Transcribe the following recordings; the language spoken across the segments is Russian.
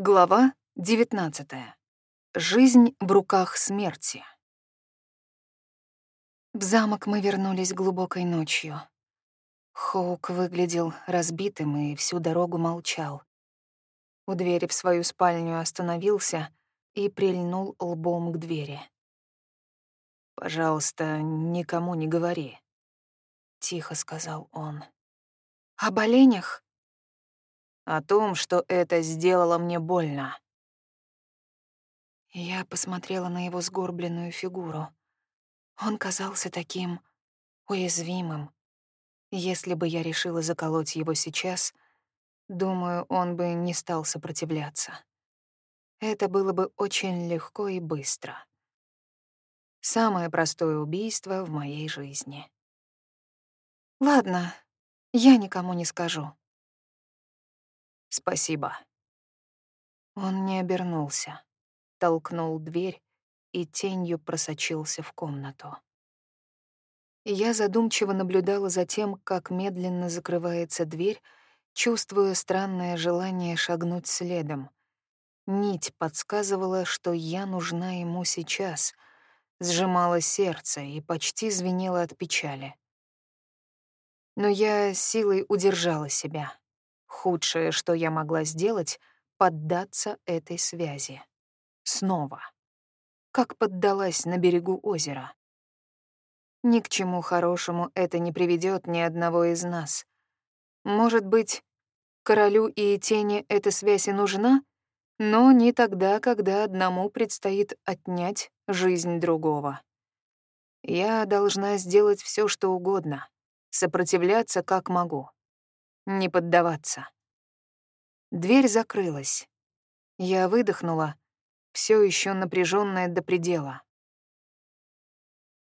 Глава 19. Жизнь в руках смерти. В замок мы вернулись глубокой ночью. Хоук выглядел разбитым и всю дорогу молчал. У двери в свою спальню остановился и прильнул лбом к двери. «Пожалуйста, никому не говори», — тихо сказал он. «О боленях?» «О том, что это сделало мне больно». Я посмотрела на его сгорбленную фигуру. Он казался таким уязвимым. Если бы я решила заколоть его сейчас, думаю, он бы не стал сопротивляться. Это было бы очень легко и быстро. Самое простое убийство в моей жизни. Ладно, я никому не скажу. Спасибо. Он не обернулся, толкнул дверь и тенью просочился в комнату. Я задумчиво наблюдала за тем, как медленно закрывается дверь, чувствуя странное желание шагнуть следом. Нить подсказывала, что я нужна ему сейчас, сжимала сердце и почти звенела от печали. Но я силой удержала себя. Худшее, что я могла сделать — поддаться этой связи. Снова как поддалась на берегу озера. Ни к чему хорошему это не приведет ни одного из нас. Может быть, королю и тени эта связь и нужна, но не тогда, когда одному предстоит отнять жизнь другого. Я должна сделать все, что угодно, сопротивляться как могу, не поддаваться. Дверь закрылась. Я выдохнула все еще напряженная до предела.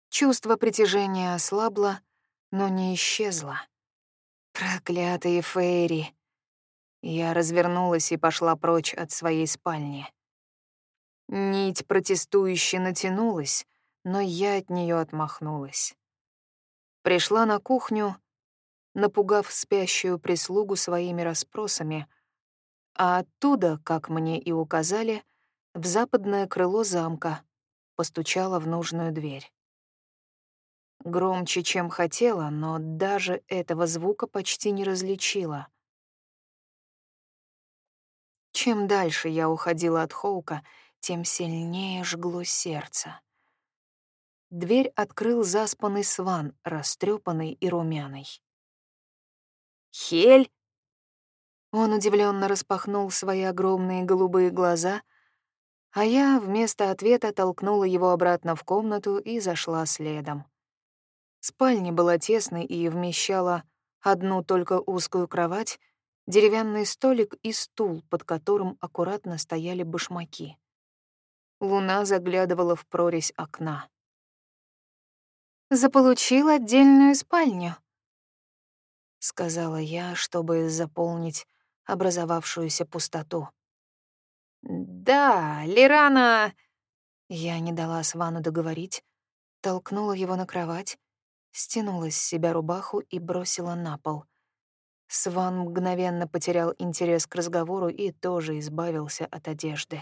Чувство притяжения ослабло, но не исчезло. Проклятые Фейри! Я развернулась и пошла прочь от своей спальни. Нить протестующе натянулась, но я от нее отмахнулась. Пришла на кухню, напугав спящую прислугу своими расспросами, а оттуда, как мне и указали, — в западное крыло замка, постучала в нужную дверь. Громче, чем хотела, но даже этого звука почти не различила. Чем дальше я уходила от Хоука, тем сильнее жгло сердце. Дверь открыл заспанный сван, растрепанный и румяный. «Хель!» Он удивленно распахнул свои огромные голубые глаза — а я вместо ответа толкнула его обратно в комнату и зашла следом. Спальня была тесной и вмещала одну только узкую кровать, деревянный столик и стул, под которым аккуратно стояли башмаки. Луна заглядывала в прорезь окна. «Заполучил отдельную спальню», — сказала я, чтобы заполнить образовавшуюся пустоту. «Да, Лирана...» Я не дала Свану договорить, толкнула его на кровать, стянула с себя рубаху и бросила на пол. Сван мгновенно потерял интерес к разговору и тоже избавился от одежды.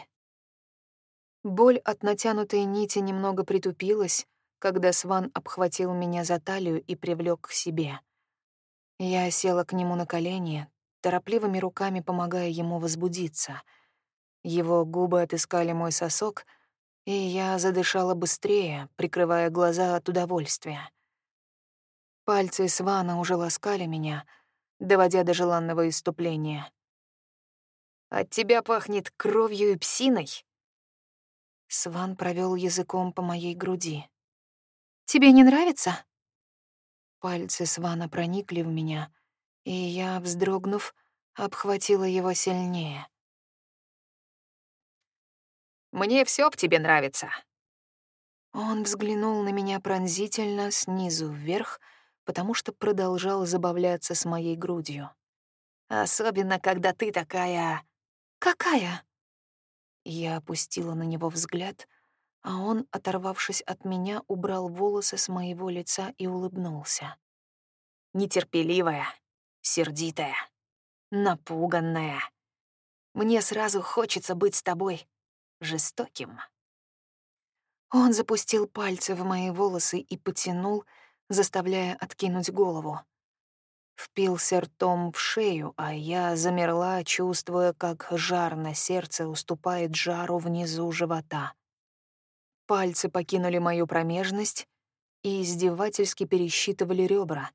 Боль от натянутой нити немного притупилась, когда Сван обхватил меня за талию и привлек к себе. Я села к нему на колени, торопливыми руками помогая ему возбудиться — его губы отыскали мой сосок, и я задышала быстрее, прикрывая глаза от удовольствия. Пальцы Свана уже ласкали меня, доводя до желанного иступления. «От тебя пахнет кровью и псиной!» Сван провел языком по моей груди. «Тебе не нравится?» Пальцы Свана проникли в меня, и я, вздрогнув, обхватила его сильнее. Мне все в тебе нравится». Он взглянул на меня пронзительно снизу вверх, потому что продолжал забавляться с моей грудью. «Особенно, когда ты такая...» «Какая?» Я опустила на него взгляд, а он, оторвавшись от меня, убрал волосы с моего лица и улыбнулся. «Нетерпеливая, сердитая, напуганная, Мне сразу хочется быть с тобой жестоким. Он запустил пальцы в мои волосы и потянул, заставляя откинуть голову. Впился ртом в шею, а я замерла, чувствуя, как жар на сердце уступает жару внизу живота. Пальцы покинули мою промежность и издевательски пересчитывали ребра.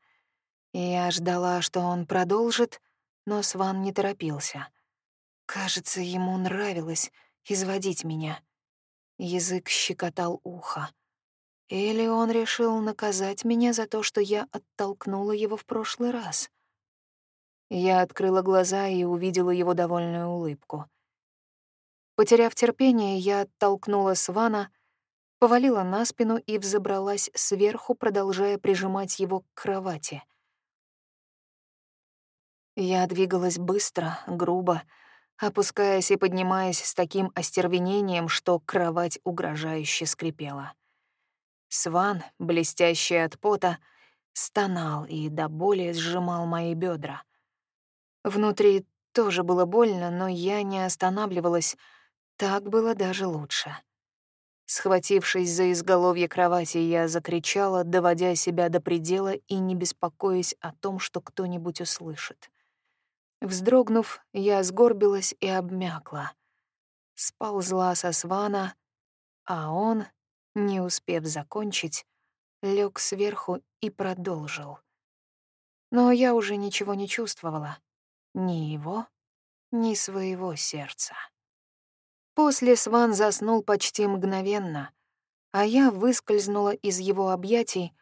Я ждала, что он продолжит, но Сван не торопился. Кажется, ему нравилось изводить меня. Язык щекотал ухо. Или он решил наказать меня за то, что я оттолкнула его в прошлый раз? Я открыла глаза и увидела его довольную улыбку. Потеряв терпение, я оттолкнула Свана, повалила на спину и взобралась сверху, продолжая прижимать его к кровати. Я двигалась быстро, грубо, опускаясь и поднимаясь с таким остервенением, что кровать угрожающе скрипела. Сван, блестящий от пота, стонал и до боли сжимал мои бедра. Внутри тоже было больно, но я не останавливалась, так было даже лучше. Схватившись за изголовье кровати, я закричала, доводя себя до предела и не беспокоясь о том, что кто-нибудь услышит. Вздрогнув, я сгорбилась и обмякла. Сползла со свана, а он, не успев закончить, лег сверху и продолжил. Но я уже ничего не чувствовала. Ни его, ни своего сердца. После Сван заснул почти мгновенно, а я выскользнула из его объятий,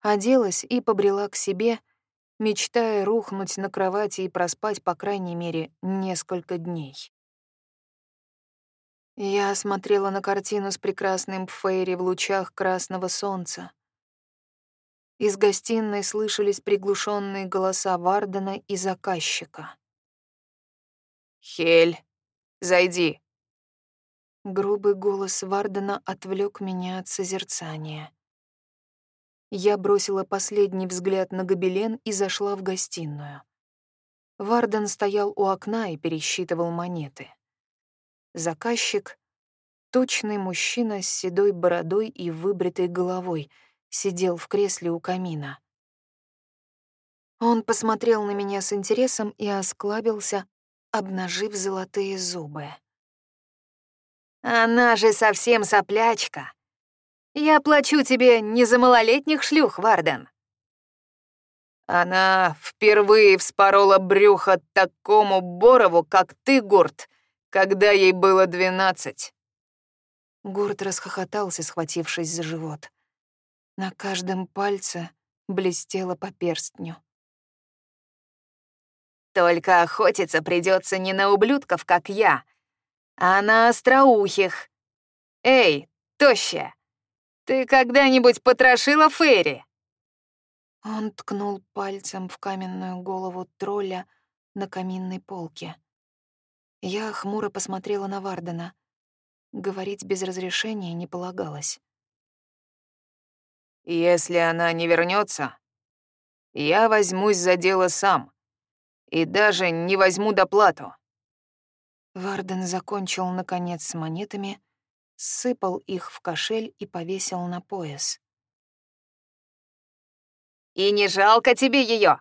оделась и побрела к себе, мечтая рухнуть на кровати и проспать, по крайней мере, несколько дней. Я смотрела на картину с прекрасным Пфейри в лучах красного солнца. Из гостиной слышались приглушенные голоса Вардена и заказчика. «Хель, зайди», Грубый голос Вардена отвлек меня от созерцания. Я бросила последний взгляд на гобелен и зашла в гостиную. Варден стоял у окна и пересчитывал монеты. Заказчик — точный мужчина с седой бородой и выбритой головой — сидел в кресле у камина. Он посмотрел на меня с интересом и осклабился, обнажив золотые зубы. Она же совсем соплячка. Я плачу тебе не за малолетних шлюх, Варден. Она впервые вспорола брюхо такому Борову, как ты, Гурт, когда ей было двенадцать. Гурт расхохотался, схватившись за живот. На каждом пальце блестело по перстню. Только охотиться придется не на ублюдков, как я, а на остроухих. Эй, тощая, ты когда-нибудь потрошила Ферри?» Он ткнул пальцем в каменную голову тролля на каминной полке. Я хмуро посмотрела на Вардена. Говорить без разрешения не полагалось. «Если она не вернется, я возьмусь за дело сам и даже не возьму доплату. Варден закончил, наконец, с монетами, сыпал их в кошель и повесил на пояс. «И не жалко тебе ее?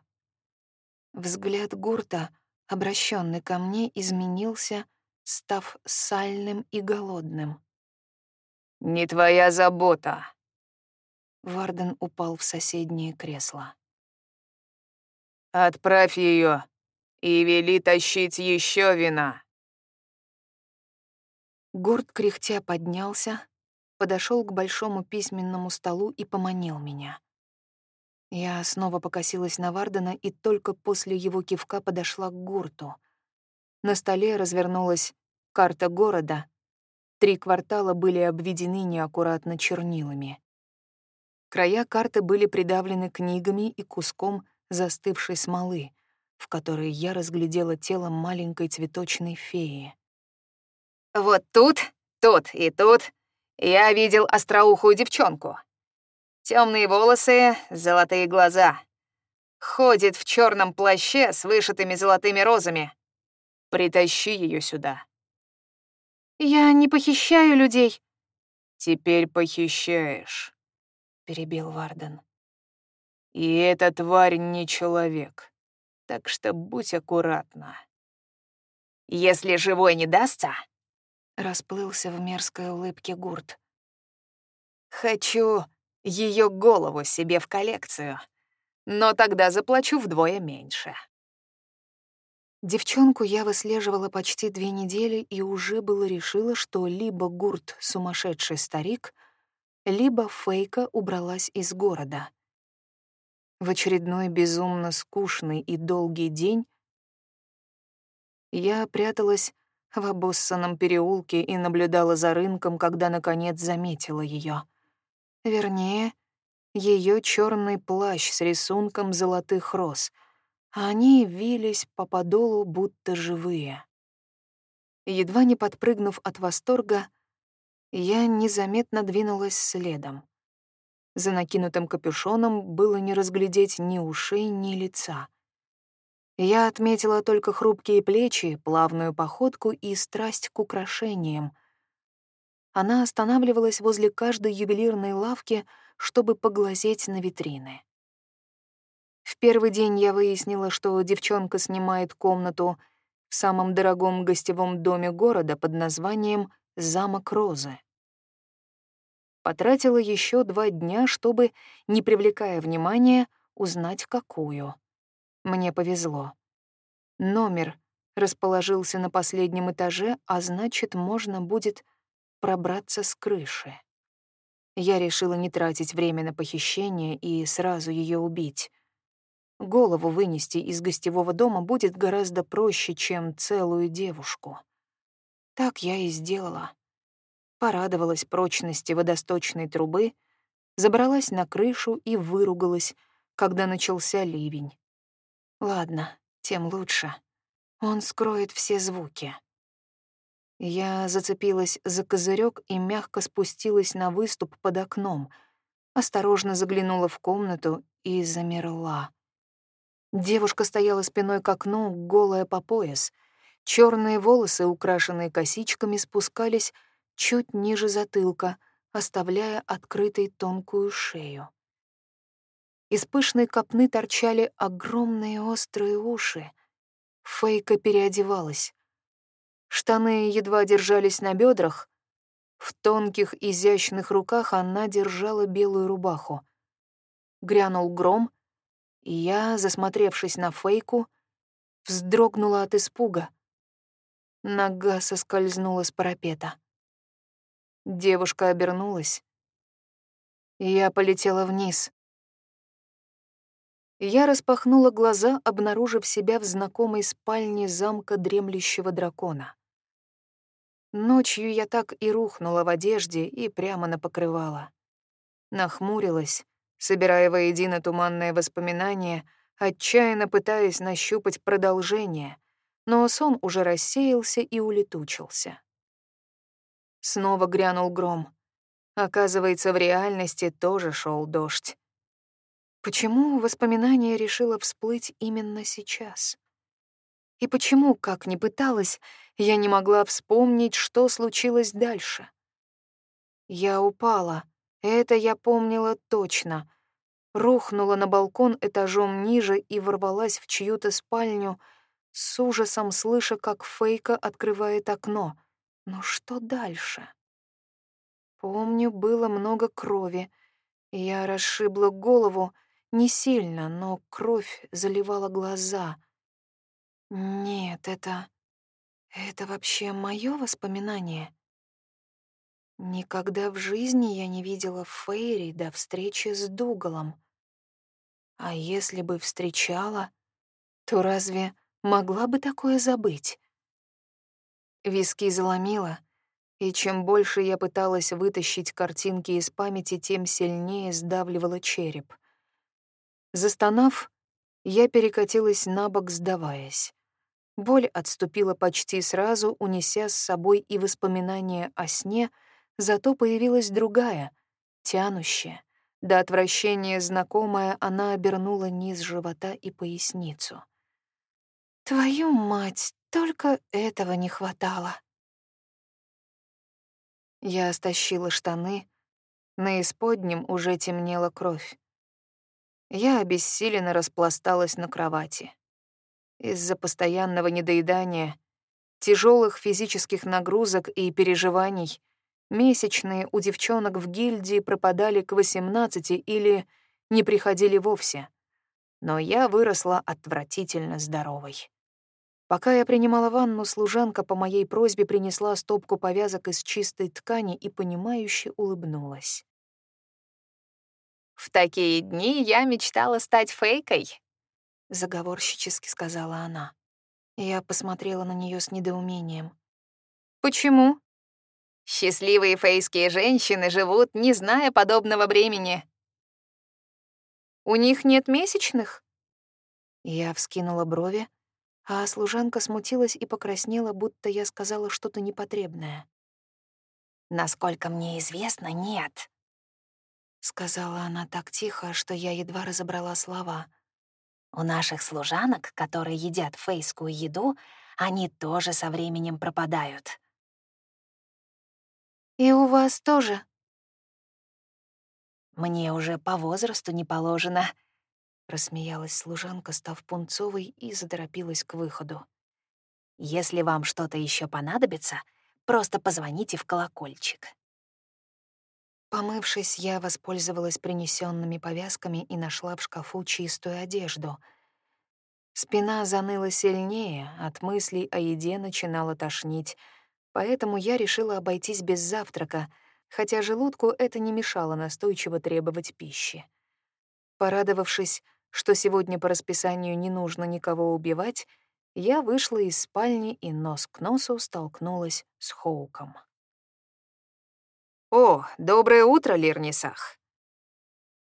Взгляд Гурта, обращенный ко мне, изменился, став сальным и голодным. «Не твоя забота!» Варден упал в соседнее кресло. «Отправь ее и вели тащить еще вина!» Горд кряхтя поднялся, подошел к большому письменному столу и поманил меня. Я снова покосилась на Вардена и только после его кивка подошла к гурту. На столе развернулась карта города. Три квартала были обведены неаккуратно чернилами. Края карты были придавлены книгами и куском застывшей смолы, в которой я разглядела тело маленькой цветочной феи. Вот тут, тут и тут я видел остроухую девчонку. Темные волосы, золотые глаза. Ходит в черном плаще с вышитыми золотыми розами. Притащи ее сюда». «Я не похищаю людей», «Теперь похищаешь», — перебил Варден. «И эта тварь не человек, так что будь аккуратна». «Если живой не дастся», — расплылся в мерзкой улыбке Гурт. «Хочу ее голову себе в коллекцию, но тогда заплачу вдвое меньше». Девчонку я выслеживала почти две недели и уже было решила, что либо Гурт — сумасшедший старик, либо Фейка убралась из города. В очередной безумно скучный и долгий день я пряталась в обоссанном переулке и наблюдала за рынком, когда, наконец, заметила ее. Вернее, ее черный плащ с рисунком золотых роз — они вились по подолу, будто живые. Едва не подпрыгнув от восторга, я незаметно двинулась следом. За накинутым капюшоном было не разглядеть ни ушей, ни лица. Я отметила только хрупкие плечи, плавную походку и страсть к украшениям. Она останавливалась возле каждой ювелирной лавки, чтобы поглазеть на витрины. В первый день я выяснила, что девчонка снимает комнату в самом дорогом гостевом доме города под названием «Замок Розы». Потратила еще два дня, чтобы, не привлекая внимания, узнать, какую. Мне повезло. Номер расположился на последнем этаже, а значит, можно будет пробраться с крыши. Я решила не тратить время на похищение и сразу ее убить. Голову вынести из гостевого дома будет гораздо проще, чем целую девушку. Так я и сделала. Порадовалась прочности водосточной трубы, забралась на крышу и выругалась, когда начался ливень. Ладно, тем лучше. Он скроет все звуки. Я зацепилась за козырек и мягко спустилась на выступ под окном, осторожно заглянула в комнату и замерла. Девушка стояла спиной к окну, голая по пояс. Черные волосы, украшенные косичками, спускались чуть ниже затылка, оставляя открытой тонкую шею. Из пышной копны торчали огромные острые уши. Фейка переодевалась. Штаны едва держались на бедрах. В тонких изящных руках она держала белую рубаху. Грянул гром — и я, засмотревшись на фейку, вздрогнула от испуга. Нога соскользнула с парапета. Девушка обернулась. Я полетела вниз. Я распахнула глаза, обнаружив себя в знакомой спальне замка дремлющего дракона. Ночью я так и рухнула в одежде и прямо на покрывало. Нахмурилась, собирая воедино туманные воспоминания, отчаянно пытаясь нащупать продолжение, но сон уже рассеялся и улетучился. Снова грянул гром. Оказывается, в реальности тоже шел дождь. Почему воспоминание решило всплыть именно сейчас? И почему, как ни пыталась, я не могла вспомнить, что случилось дальше? Я упала, это я помнила точно. Рухнула на балкон этажом ниже и ворвалась в чью-то спальню, с ужасом слыша, как Фейка открывает окно. Но что дальше? Помню, было много крови. Я расшибла голову, не сильно, но кровь заливала глаза. Нет, это... Это вообще мое воспоминание? Никогда в жизни я не видела Фейри до встречи с Дугалом. А если бы встречала, то разве могла бы такое забыть? Виски заломила, и чем больше я пыталась вытащить картинки из памяти, тем сильнее сдавливала череп. Застонав, я перекатилась на бок, сдаваясь. Боль отступила почти сразу, унеся с собой и воспоминания о сне — Зато появилась другая, тянущая. До отвращения знакомая, она обернула низ живота и поясницу. «Твою мать, Только этого не хватало. Я стащила штаны, на исподнем уже темнела кровь. Я обессиленно распласталась на кровати. Из-за постоянного недоедания, тяжелых физических нагрузок и переживаний месячные у девчонок в гильдии пропадали к 18 или не приходили вовсе. Но я выросла отвратительно здоровой. Пока я принимала ванну, служанка по моей просьбе принесла стопку повязок из чистой ткани и, понимающе улыбнулась. «В такие дни я мечтала стать фейкой», — заговорщически сказала она. Я посмотрела на нее с недоумением. «Почему?» «Счастливые фейские женщины живут, не зная подобного бремени». «У них нет месячных?» Я вскинула брови, а служанка смутилась и покраснела, будто я сказала что-то непотребное. «Насколько мне известно, нет», — сказала она так тихо, что я едва разобрала слова. «У наших служанок, которые едят фейскую еду, они тоже со временем пропадают». «И у вас тоже?» «Мне уже по возрасту не положено», Рассмеялась служанка, став пунцовой, и заторопилась к выходу. «Если вам что-то еще понадобится, просто позвоните в колокольчик». Помывшись, я воспользовалась принесенными повязками и нашла в шкафу чистую одежду. Спина заныла сильнее, от мыслей о еде начинала тошнить, поэтому я решила обойтись без завтрака, хотя желудку это не мешало настойчиво требовать пищи. Порадовавшись, что сегодня по расписанию не нужно никого убивать, я вышла из спальни и нос к носу столкнулась с Хоуком. «О, доброе утро, Лирнисах!»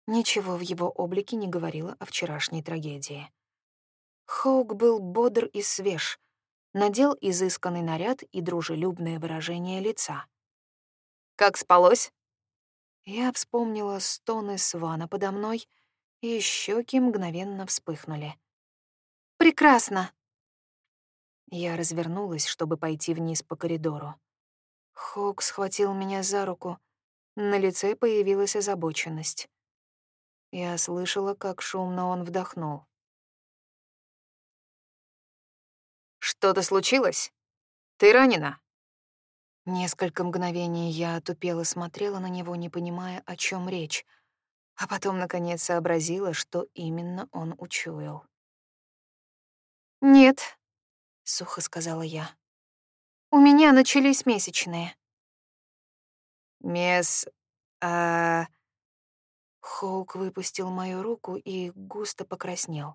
Ничего в его облике не говорило о вчерашней трагедии. Хоук был бодр и свеж, надел изысканный наряд и дружелюбное выражение лица. «Как спалось?» Я вспомнила стоны Свана подо мной — и щеки мгновенно вспыхнули. «Прекрасно!» Я развернулась, чтобы пойти вниз по коридору. Хок схватил меня за руку. На лице появилась озабоченность. Я слышала, как шумно он вдохнул. «Что-то случилось? Ты ранена?» Несколько мгновений я отупело смотрела на него, не понимая, о чем речь — а потом, наконец, сообразила, что именно он учуял. «Нет», — сухо сказала я. «У меня начались месячные». «Мес... а...» Хоук выпустил мою руку и густо покраснел.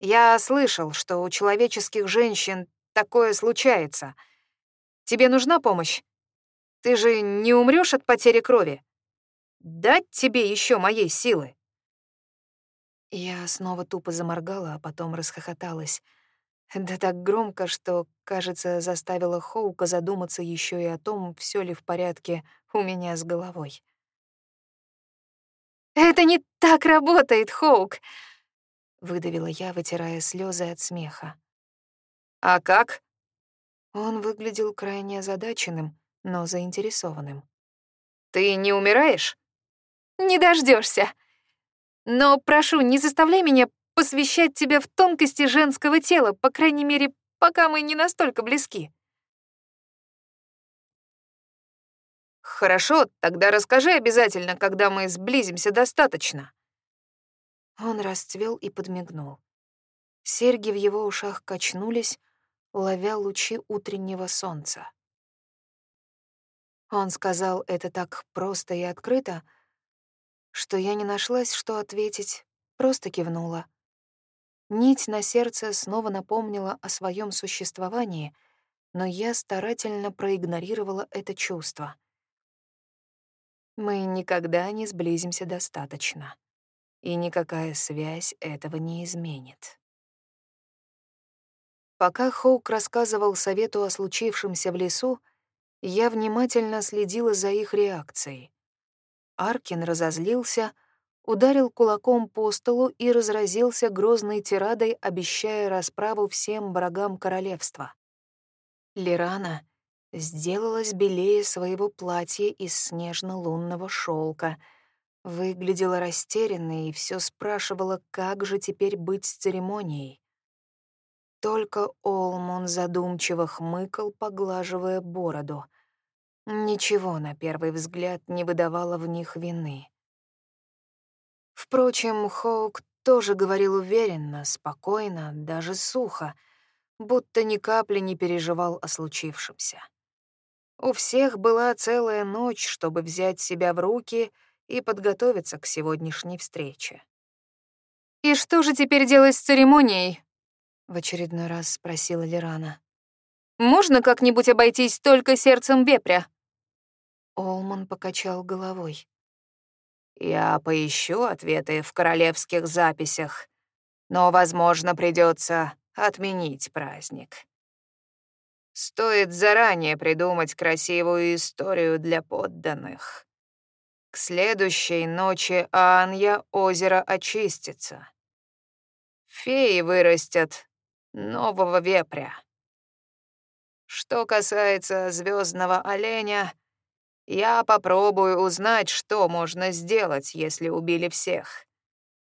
«Я слышал, что у человеческих женщин такое случается. Тебе нужна помощь? Ты же не умрёшь от потери крови?» Дать тебе еще моей силы?» Я снова тупо заморгала, а потом расхохоталась. Да так громко, что, кажется, заставила Хоука задуматься еще и о том, все ли в порядке у меня с головой. «Это не так работает, Хоук!» — выдавила я, вытирая слезы от смеха. «А как?» Он выглядел крайне озадаченным, но заинтересованным. «Ты не умираешь?» Не дождешься. Но прошу, не заставляй меня посвящать тебя в тонкости женского тела, по крайней мере, пока мы не настолько близки. Хорошо, тогда расскажи обязательно, когда мы сблизимся достаточно. Он расцвел и подмигнул. Серьги в его ушах качнулись, ловя лучи утреннего солнца. Он сказал это так просто и открыто, что я не нашлась, что ответить, просто кивнула. Нить на сердце снова напомнила о своем существовании, но я старательно проигнорировала это чувство. Мы никогда не сблизимся достаточно, и никакая связь этого не изменит. Пока Хоук рассказывал совету о случившемся в лесу, я внимательно следила за их реакцией. Аркин разозлился, ударил кулаком по столу и разразился грозной тирадой, обещая расправу всем врагам королевства. Лирана сделалась белее своего платья из снежно-лунного шелка, выглядела растерянной и все спрашивала, как же теперь быть с церемонией. Только Олмон задумчиво хмыкал, поглаживая бороду. Ничего, на первый взгляд, не выдавало в них вины. Впрочем, Хоук тоже говорил уверенно, спокойно, даже сухо, будто ни капли не переживал о случившемся. У всех была целая ночь, чтобы взять себя в руки и подготовиться к сегодняшней встрече. «И что же теперь делать с церемонией?» — в очередной раз спросила Лирана. «Можно как-нибудь обойтись только сердцем вепря?» Олман покачал головой. Я поищу ответы в королевских записях, но, возможно, придется отменить праздник. Стоит заранее придумать красивую историю для подданных. К следующей ночи Анья озеро очистится. Феи вырастят нового вепря. Что касается звездного оленя, я попробую узнать, что можно сделать, если убили всех.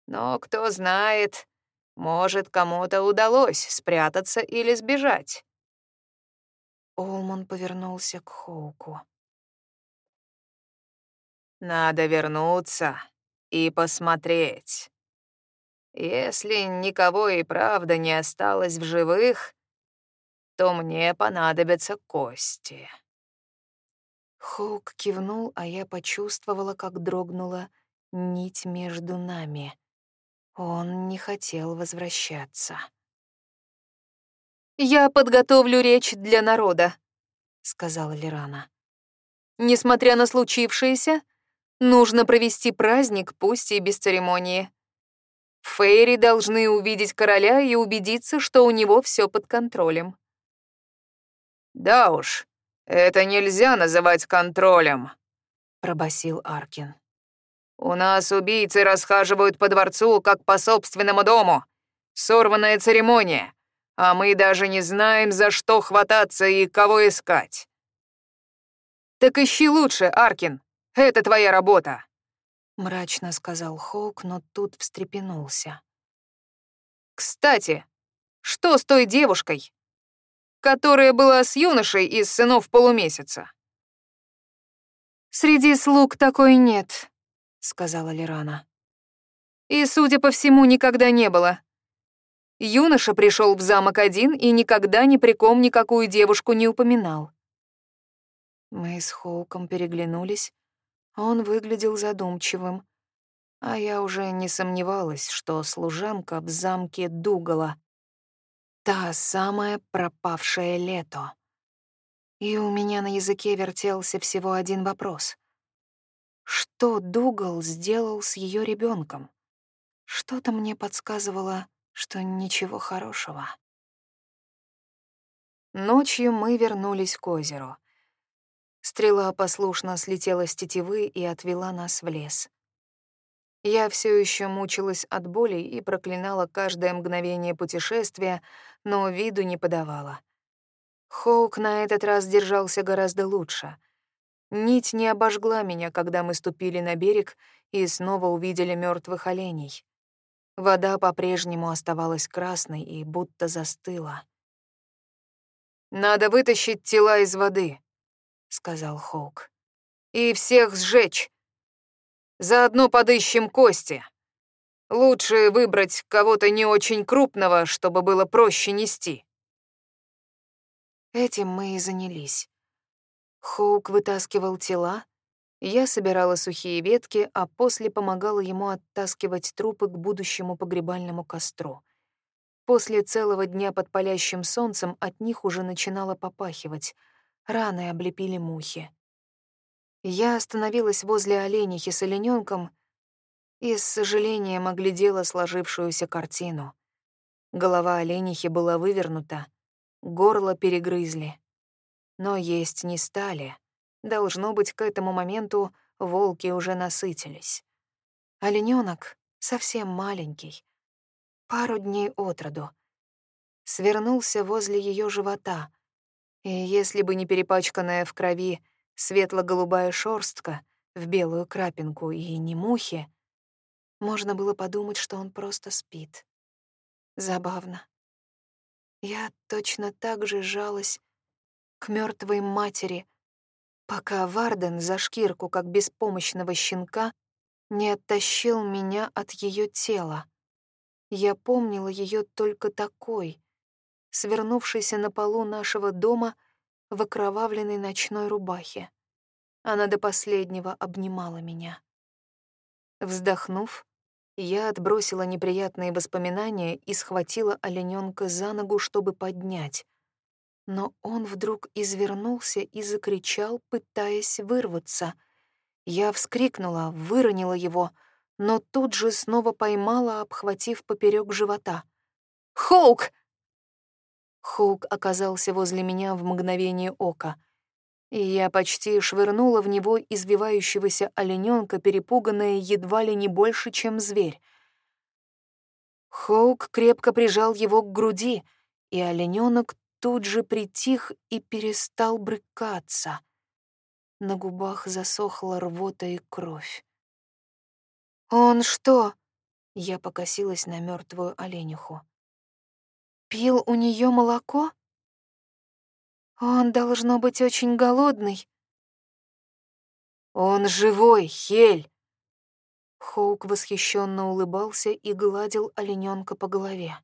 Но кто знает, может, кому-то удалось спрятаться или сбежать. Олман повернулся к Хоуку. Надо вернуться и посмотреть. Если никого и правда не осталось в живых, то мне понадобятся кости. Хоук кивнул, а я почувствовала, как дрогнула нить между нами. Он не хотел возвращаться. «Я подготовлю речь для народа», — сказала Лирана. «Несмотря на случившееся, нужно провести праздник, пусть и без церемонии. Фейри должны увидеть короля и убедиться, что у него все под контролем». «Да уж», «Это нельзя называть контролем», — пробасил Аркин. «У нас убийцы расхаживают по дворцу, как по собственному дому. Сорванная церемония, а мы даже не знаем, за что хвататься и кого искать». «Так ищи лучше, Аркин. Это твоя работа», — мрачно сказал Хоук, но тут встрепенулся. «Кстати, что с той девушкой?» Которая была с юношей из сынов полумесяца. «Среди слуг такой нет», — сказала Лирана. «И, судя по всему, никогда не было. Юноша пришел в замок один и никогда ни при ком никакую девушку не упоминал». Мы с Хоуком переглянулись, он выглядел задумчивым, а я уже не сомневалась, что служанка в замке Дугала Та самая пропавшее лето. И у меня на языке вертелся всего один вопрос. Что Дугал сделал с ее ребенком? Что-то мне подсказывало, что ничего хорошего. Ночью мы вернулись к озеру. Стрела послушно слетела с тетивы и отвела нас в лес. Я все еще мучилась от боли и проклинала каждое мгновение путешествия, но виду не подавала. Хоук на этот раз держался гораздо лучше. Нить не обожгла меня, когда мы ступили на берег и снова увидели мертвых оленей. Вода по-прежнему оставалась красной и будто застыла. «Надо вытащить тела из воды», — сказал Хоук. «И всех сжечь. Заодно подыщем кости. Лучше выбрать кого-то не очень крупного, чтобы было проще нести. Этим мы и занялись. Хоук вытаскивал тела, я собирала сухие ветки, а после помогала ему оттаскивать трупы к будущему погребальному костру. После целого дня под палящим солнцем от них уже начинало попахивать. Раны облепили мухи. Я остановилась возле оленихи с оленёнком и с сожалением оглядела сложившуюся картину. Голова оленихи была вывернута, горло перегрызли. Но есть не стали. Должно быть, к этому моменту волки уже насытились. Оленёнок, совсем маленький, пару дней от роду, свернулся возле её живота, и если бы не перепачканная в крови светло-голубая шорстка в белую крапинку и не мухи, можно было подумать, что он просто спит. Забавно. Я точно так же жалась к мертвой матери, пока Варден за шкирку, как беспомощного щенка, не оттащил меня от ее тела. Я помнила ее только такой, свернувшейся на полу нашего дома в окровавленной ночной рубахе. Она до последнего обнимала меня. Вздохнув, я отбросила неприятные воспоминания и схватила олененка за ногу, чтобы поднять. Но он вдруг извернулся и закричал, пытаясь вырваться. Я вскрикнула, выронила его, но тут же снова поймала, обхватив поперек живота. «Хоук!» Хоук оказался возле меня в мгновение ока — и я почти швырнула в него извивающегося олененка, перепуганная едва ли не больше, чем зверь. Хоук крепко прижал его к груди, и олененок тут же притих и перестал брыкаться. На губах засохла рвота и кровь. «Он что?» — я покосилась на мертвую олениху. «Пил у нее молоко?» Он должно быть очень голодный. Он живой, Хель. Хоук восхищенно улыбался и гладил олененка по голове.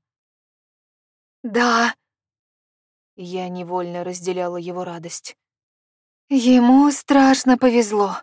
Да. Я невольно разделяла его радость. Ему страшно повезло.